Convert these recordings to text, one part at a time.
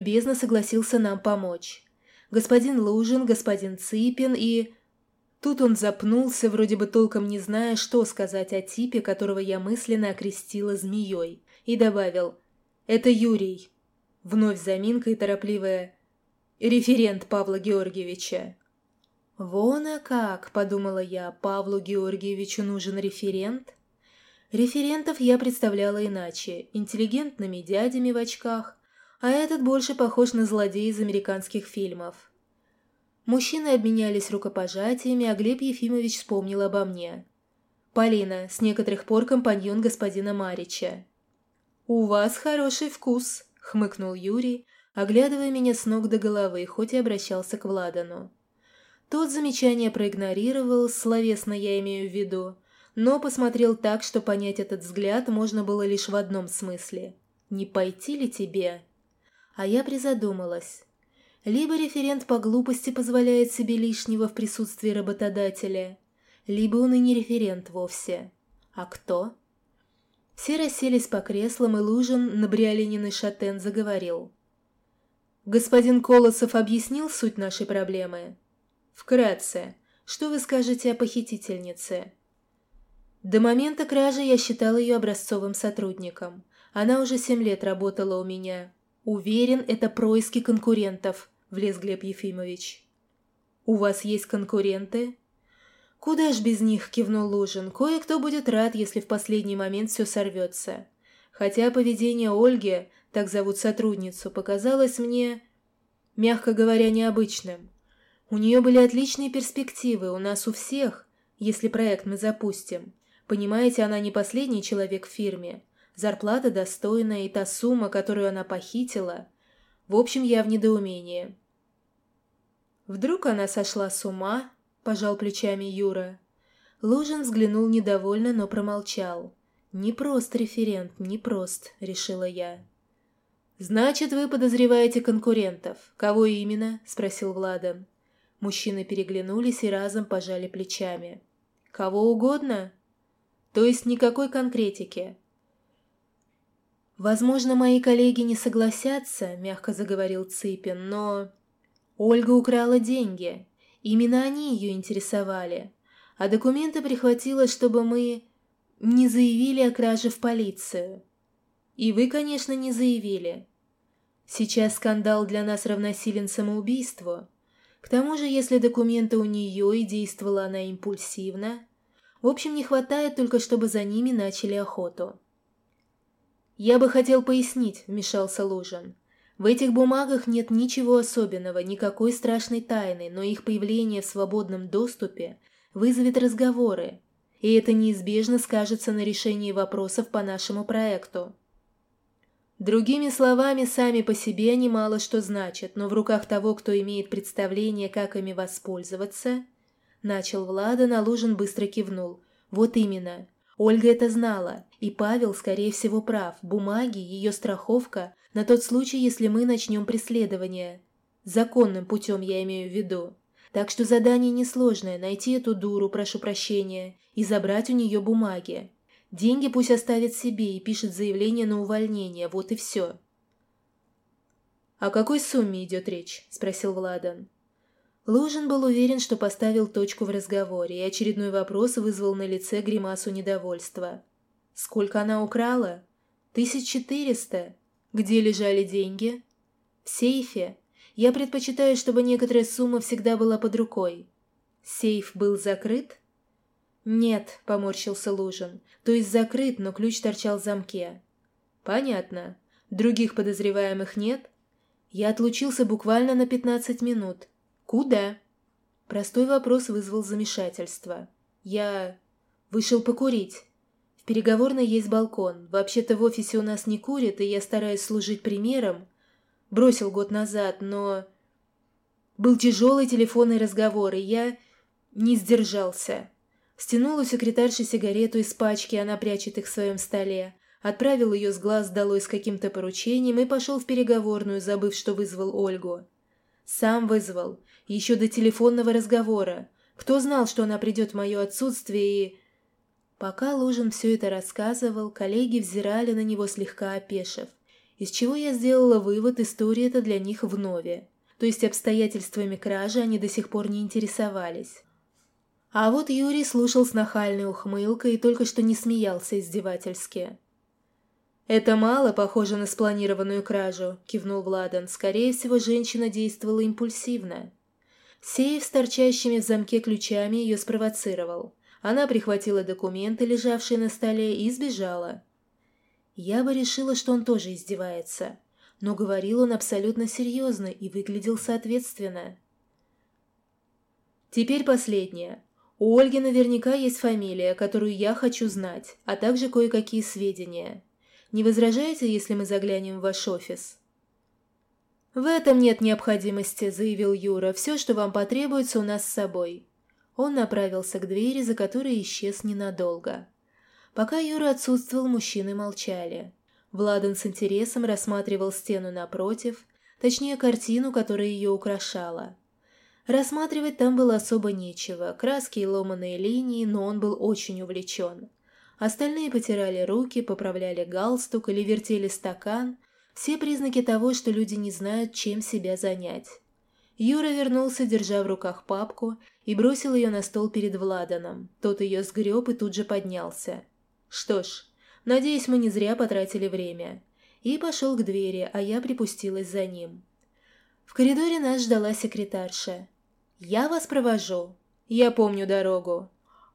бездна согласился нам помочь. Господин Лужин, господин Цыпин и... Тут он запнулся, вроде бы толком не зная, что сказать о типе, которого я мысленно окрестила змеей, и добавил «Это Юрий». Вновь заминка и торопливая «Референт Павла Георгиевича». «Вон а как», — подумала я, — «Павлу Георгиевичу нужен референт?» Референтов я представляла иначе, интеллигентными дядями в очках, а этот больше похож на злодея из американских фильмов. Мужчины обменялись рукопожатиями, а Глеб Ефимович вспомнил обо мне. «Полина, с некоторых пор компаньон господина Марича». «У вас хороший вкус», — хмыкнул Юрий, оглядывая меня с ног до головы, хоть и обращался к Владану. Тот замечание проигнорировал, словесно я имею в виду, но посмотрел так, что понять этот взгляд можно было лишь в одном смысле. «Не пойти ли тебе?» А я призадумалась. Либо референт по глупости позволяет себе лишнего в присутствии работодателя, либо он и не референт вовсе. А кто? Все расселись по креслам, и Лужин, набриолиненный шатен, заговорил. «Господин Колосов объяснил суть нашей проблемы?» «Вкратце. Что вы скажете о похитительнице?» До момента кражи я считал ее образцовым сотрудником. Она уже семь лет работала у меня. Уверен, это происки конкурентов. – влез Глеб Ефимович. «У вас есть конкуренты?» «Куда ж без них?» – кивнул Лужин. «Кое-кто будет рад, если в последний момент все сорвется. Хотя поведение Ольги, так зовут сотрудницу, показалось мне, мягко говоря, необычным. У нее были отличные перспективы, у нас у всех, если проект мы запустим. Понимаете, она не последний человек в фирме. Зарплата достойная, и та сумма, которую она похитила. В общем, я в недоумении. Вдруг она сошла с ума? Пожал плечами Юра. Лужин взглянул недовольно, но промолчал. «Не прост референт, не прост», — решила я. «Значит, вы подозреваете конкурентов. Кого именно?» — спросил Владан. Мужчины переглянулись и разом пожали плечами. «Кого угодно?» «То есть никакой конкретики?» «Возможно, мои коллеги не согласятся», — мягко заговорил Цыпин, «но...» Ольга украла деньги. Именно они ее интересовали. А документы прихватила, чтобы мы не заявили о краже в полицию. И вы, конечно, не заявили. Сейчас скандал для нас равносилен самоубийству. К тому же, если документы у нее и действовала она импульсивно, в общем, не хватает только, чтобы за ними начали охоту. «Я бы хотел пояснить», — вмешался Лужин. В этих бумагах нет ничего особенного, никакой страшной тайны, но их появление в свободном доступе вызовет разговоры, и это неизбежно скажется на решении вопросов по нашему проекту. Другими словами, сами по себе они мало что значат, но в руках того, кто имеет представление, как ими воспользоваться, начал Влада, Налужин быстро кивнул. Вот именно. Ольга это знала, и Павел, скорее всего, прав. Бумаги, ее страховка на тот случай, если мы начнем преследование. Законным путем я имею в виду. Так что задание несложное – найти эту дуру, прошу прощения, и забрать у нее бумаги. Деньги пусть оставит себе и пишет заявление на увольнение, вот и все. «О какой сумме идет речь?» – спросил Владан. Лужин был уверен, что поставил точку в разговоре, и очередной вопрос вызвал на лице гримасу недовольства. «Сколько она украла? Тысяч четыреста? Где лежали деньги? В сейфе. Я предпочитаю, чтобы некоторая сумма всегда была под рукой. Сейф был закрыт? Нет, поморщился Лужин. То есть закрыт, но ключ торчал в замке. Понятно. Других подозреваемых нет? Я отлучился буквально на пятнадцать минут. Куда? Простой вопрос вызвал замешательство. Я вышел покурить переговорной есть балкон. Вообще-то в офисе у нас не курят, и я стараюсь служить примером. Бросил год назад, но... Был тяжелый телефонный разговор, и я не сдержался. Стянул у секретарши сигарету из пачки, она прячет их в своем столе. Отправил ее с глаз долой с каким-то поручением и пошел в переговорную, забыв, что вызвал Ольгу. Сам вызвал, еще до телефонного разговора. Кто знал, что она придет в мое отсутствие и... Пока Лужин все это рассказывал, коллеги взирали на него слегка опешив. из чего я сделала вывод, история эта для них вновь. То есть обстоятельствами кражи они до сих пор не интересовались. А вот Юрий слушал с нахальной ухмылкой и только что не смеялся издевательски. «Это мало похоже на спланированную кражу», – кивнул Владан. «Скорее всего, женщина действовала импульсивно». Сейф с торчащими в замке ключами ее спровоцировал. Она прихватила документы, лежавшие на столе, и сбежала. Я бы решила, что он тоже издевается. Но говорил он абсолютно серьезно и выглядел соответственно. Теперь последнее. У Ольги наверняка есть фамилия, которую я хочу знать, а также кое-какие сведения. Не возражаете, если мы заглянем в ваш офис?» «В этом нет необходимости», — заявил Юра. «Все, что вам потребуется, у нас с собой». Он направился к двери, за которой исчез ненадолго. Пока Юра отсутствовал, мужчины молчали. Владан с интересом рассматривал стену напротив, точнее картину, которая ее украшала. Рассматривать там было особо нечего, краски и ломаные линии, но он был очень увлечен. Остальные потирали руки, поправляли галстук или вертели стакан. Все признаки того, что люди не знают, чем себя занять. Юра вернулся, держа в руках папку, и бросил ее на стол перед Владаном. Тот ее сгреб и тут же поднялся. Что ж, надеюсь, мы не зря потратили время. И пошел к двери, а я припустилась за ним. В коридоре нас ждала секретарша. «Я вас провожу. Я помню дорогу.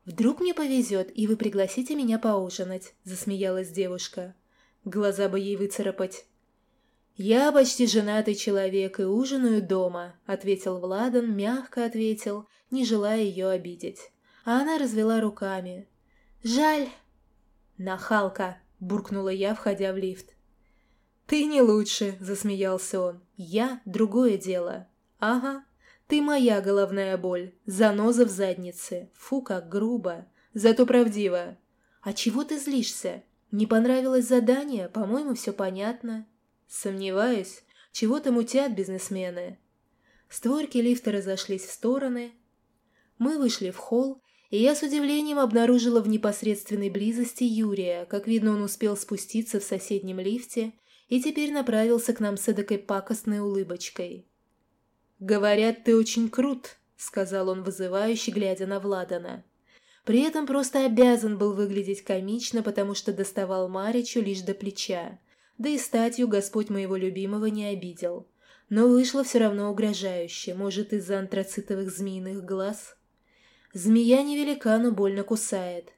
«Вдруг мне повезет, и вы пригласите меня поужинать», — засмеялась девушка. Глаза бы ей выцарапать. «Я почти женатый человек и ужинаю дома», — ответил Владан, мягко ответил, не желая ее обидеть. А она развела руками. «Жаль». «Нахалка», — буркнула я, входя в лифт. «Ты не лучше», — засмеялся он. «Я — другое дело». «Ага, ты моя головная боль, заноза в заднице. Фу, как грубо. Зато правдиво. А чего ты злишься? Не понравилось задание? По-моему, все понятно. Сомневаюсь. Чего-то мутят бизнесмены. Створки лифта разошлись в стороны. Мы вышли в холл, и я с удивлением обнаружила в непосредственной близости Юрия. Как видно, он успел спуститься в соседнем лифте и теперь направился к нам с эдакой пакостной улыбочкой. «Говорят, ты очень крут», — сказал он вызывающе, глядя на Владана. При этом просто обязан был выглядеть комично, потому что доставал Маричу лишь до плеча. Да и статью Господь моего любимого не обидел. Но вышло все равно угрожающе, может, из-за антрацитовых змеиных глаз. Змея невелика, но больно кусает.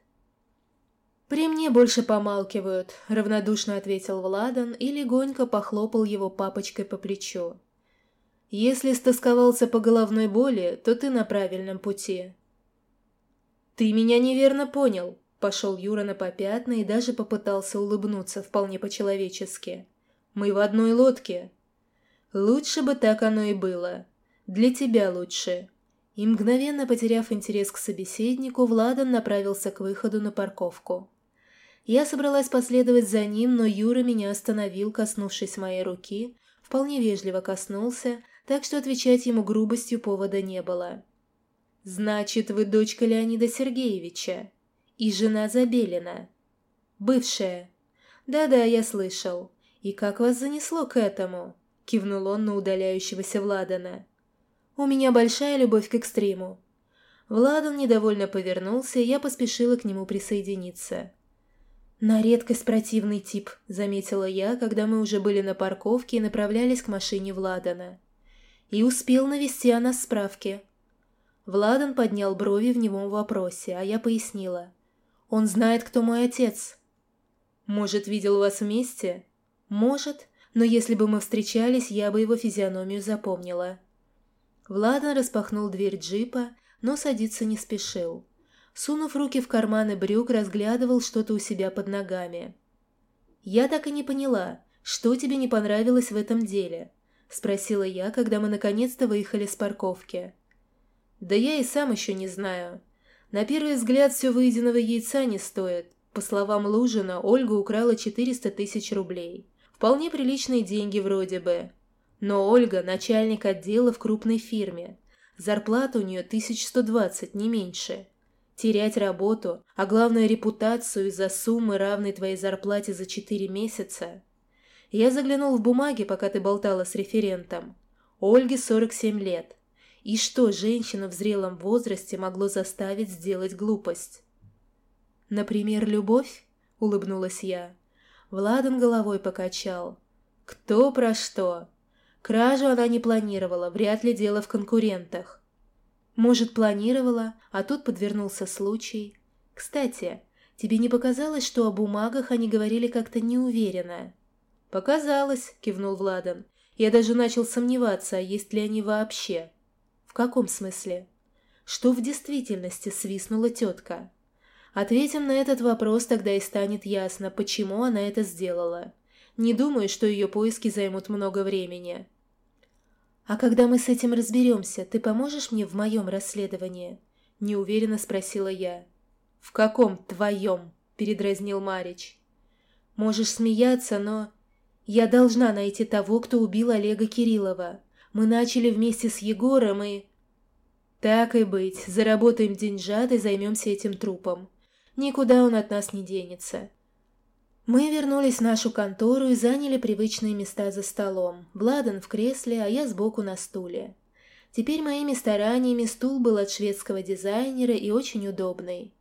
«При мне больше помалкивают», — равнодушно ответил Владан и легонько похлопал его папочкой по плечу. Если стосковался по головной боли, то ты на правильном пути. Ты меня неверно понял, пошел Юра на попятный и даже попытался улыбнуться вполне по-человечески. Мы в одной лодке. Лучше бы так оно и было. Для тебя лучше. И мгновенно потеряв интерес к собеседнику, Владан направился к выходу на парковку. Я собралась последовать за ним, но Юра меня остановил, коснувшись моей руки, вполне вежливо коснулся, так что отвечать ему грубостью повода не было. «Значит, вы дочка Леонида Сергеевича и жена Забелина. Бывшая. Да-да, я слышал. И как вас занесло к этому?» — кивнул он на удаляющегося Владана. «У меня большая любовь к экстриму». Владан недовольно повернулся, и я поспешила к нему присоединиться. «На редкость противный тип», — заметила я, когда мы уже были на парковке и направлялись к машине Владана и успел навести о нас справки. Владан поднял брови в немом вопросе, а я пояснила. «Он знает, кто мой отец». «Может, видел вас вместе?» «Может, но если бы мы встречались, я бы его физиономию запомнила». Владан распахнул дверь джипа, но садиться не спешил. Сунув руки в карманы брюк, разглядывал что-то у себя под ногами. «Я так и не поняла, что тебе не понравилось в этом деле?» — спросила я, когда мы наконец-то выехали с парковки. «Да я и сам еще не знаю. На первый взгляд все выеденного яйца не стоит. По словам Лужина, Ольга украла 400 тысяч рублей. Вполне приличные деньги вроде бы. Но Ольга – начальник отдела в крупной фирме. Зарплата у нее 1120, не меньше. Терять работу, а главное репутацию из-за суммы, равной твоей зарплате за 4 месяца – Я заглянул в бумаги, пока ты болтала с референтом. Ольге 47 лет. И что женщину в зрелом возрасте могло заставить сделать глупость? «Например, любовь?» — улыбнулась я. Владан головой покачал. «Кто про что? Кражу она не планировала, вряд ли дело в конкурентах. Может, планировала, а тут подвернулся случай. Кстати, тебе не показалось, что о бумагах они говорили как-то неуверенно?» «Показалось», — кивнул Владан. «Я даже начал сомневаться, а есть ли они вообще». «В каком смысле?» «Что в действительности свистнула тетка?» Ответим на этот вопрос, тогда и станет ясно, почему она это сделала. Не думаю, что ее поиски займут много времени. «А когда мы с этим разберемся, ты поможешь мне в моем расследовании?» – неуверенно спросила я. «В каком твоем?» – передразнил Марич. «Можешь смеяться, но...» «Я должна найти того, кто убил Олега Кириллова. Мы начали вместе с Егором и...» «Так и быть, заработаем деньжат и займемся этим трупом. Никуда он от нас не денется. Мы вернулись в нашу контору и заняли привычные места за столом. Владан в кресле, а я сбоку на стуле. Теперь моими стараниями стул был от шведского дизайнера и очень удобный.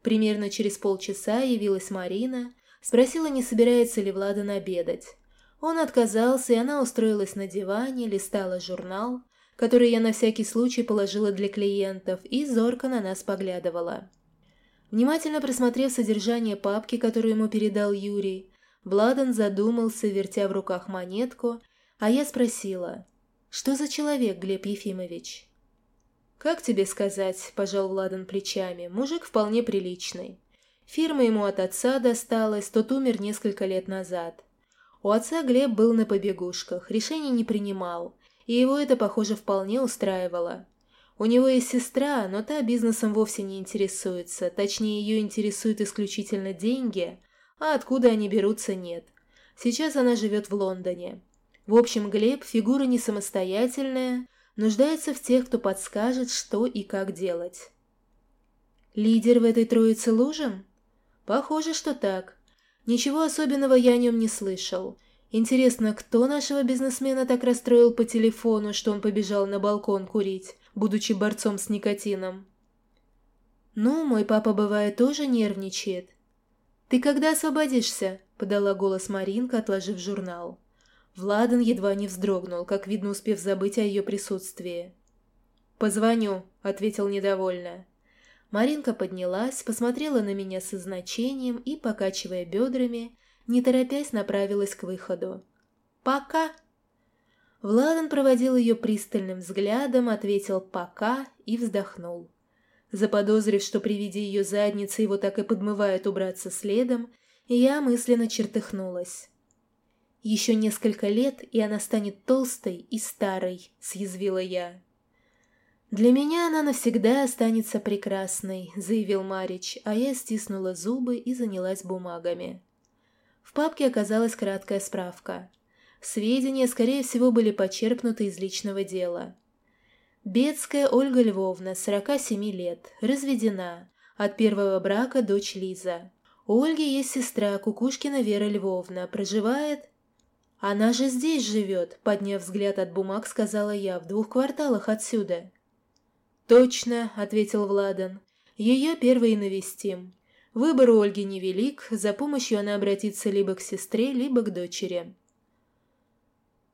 Примерно через полчаса явилась Марина, спросила, не собирается ли Владан обедать. Он отказался, и она устроилась на диване, листала журнал, который я на всякий случай положила для клиентов, и зорко на нас поглядывала. Внимательно просмотрев содержание папки, которую ему передал Юрий, Владан задумался, вертя в руках монетку, а я спросила, «Что за человек, Глеб Ефимович?» «Как тебе сказать?» – пожал Владан плечами. «Мужик вполне приличный. Фирма ему от отца досталась, тот умер несколько лет назад. У отца Глеб был на побегушках, решений не принимал, и его это, похоже, вполне устраивало. У него есть сестра, но та бизнесом вовсе не интересуется, точнее ее интересуют исключительно деньги, а откуда они берутся нет. Сейчас она живет в Лондоне. В общем, Глеб – фигура не самостоятельная, нуждается в тех, кто подскажет, что и как делать. Лидер в этой троице Лужин? Похоже, что так. Ничего особенного я о нем не слышал. Интересно, кто нашего бизнесмена так расстроил по телефону, что он побежал на балкон курить? будучи борцом с никотином. «Ну, мой папа бывает тоже нервничает». «Ты когда освободишься?» – подала голос Маринка, отложив журнал. Владан едва не вздрогнул, как видно, успев забыть о ее присутствии. «Позвоню», – ответил недовольно. Маринка поднялась, посмотрела на меня со значением и, покачивая бедрами, не торопясь, направилась к выходу. «Пока!» Владан проводил ее пристальным взглядом, ответил «пока» и вздохнул. Заподозрив, что при виде ее задницы его так и подмывает убраться следом, я мысленно чертыхнулась. «Еще несколько лет, и она станет толстой и старой», — съязвила я. «Для меня она навсегда останется прекрасной», — заявил Марич, а я стиснула зубы и занялась бумагами. Папке оказалась краткая справка — Сведения, скорее всего, были почерпнуты из личного дела. Бедская Ольга Львовна, 47 лет, разведена. От первого брака дочь Лиза. У Ольги есть сестра Кукушкина Вера Львовна, проживает... «Она же здесь живет», — подняв взгляд от бумаг, сказала я, — «в двух кварталах отсюда». «Точно», — ответил Владан. «Ее первой навестим. Выбор у Ольги невелик, за помощью она обратится либо к сестре, либо к дочери».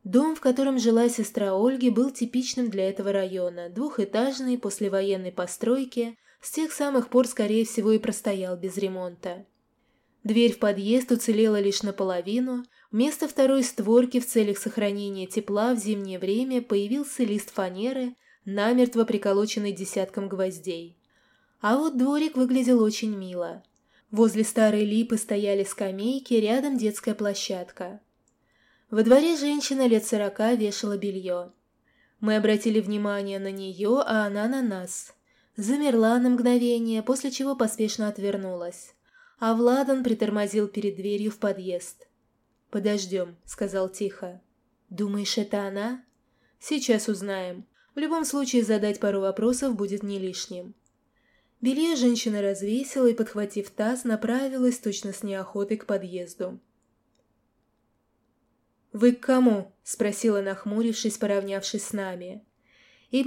Дом, в котором жила сестра Ольги, был типичным для этого района, двухэтажный, послевоенной постройки, с тех самых пор, скорее всего, и простоял без ремонта. Дверь в подъезд уцелела лишь наполовину, вместо второй створки в целях сохранения тепла в зимнее время появился лист фанеры, намертво приколоченный десятком гвоздей. А вот дворик выглядел очень мило. Возле старой липы стояли скамейки, рядом детская площадка. Во дворе женщина лет сорока вешала белье. Мы обратили внимание на нее, а она на нас. Замерла на мгновение, после чего поспешно отвернулась. А Владан притормозил перед дверью в подъезд. «Подождем», — сказал тихо. «Думаешь, это она?» «Сейчас узнаем. В любом случае задать пару вопросов будет не лишним». Белье женщина развесила и, подхватив таз, направилась точно с неохотой к подъезду. «Вы к кому?» – спросила, нахмурившись, поравнявшись с нами. И